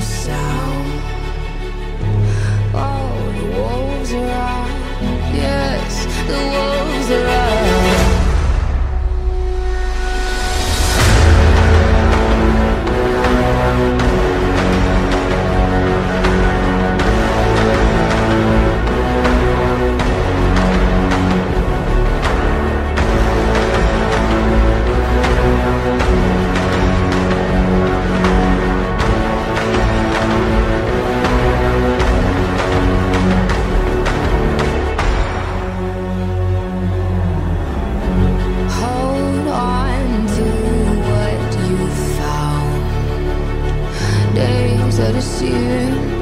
sound so to see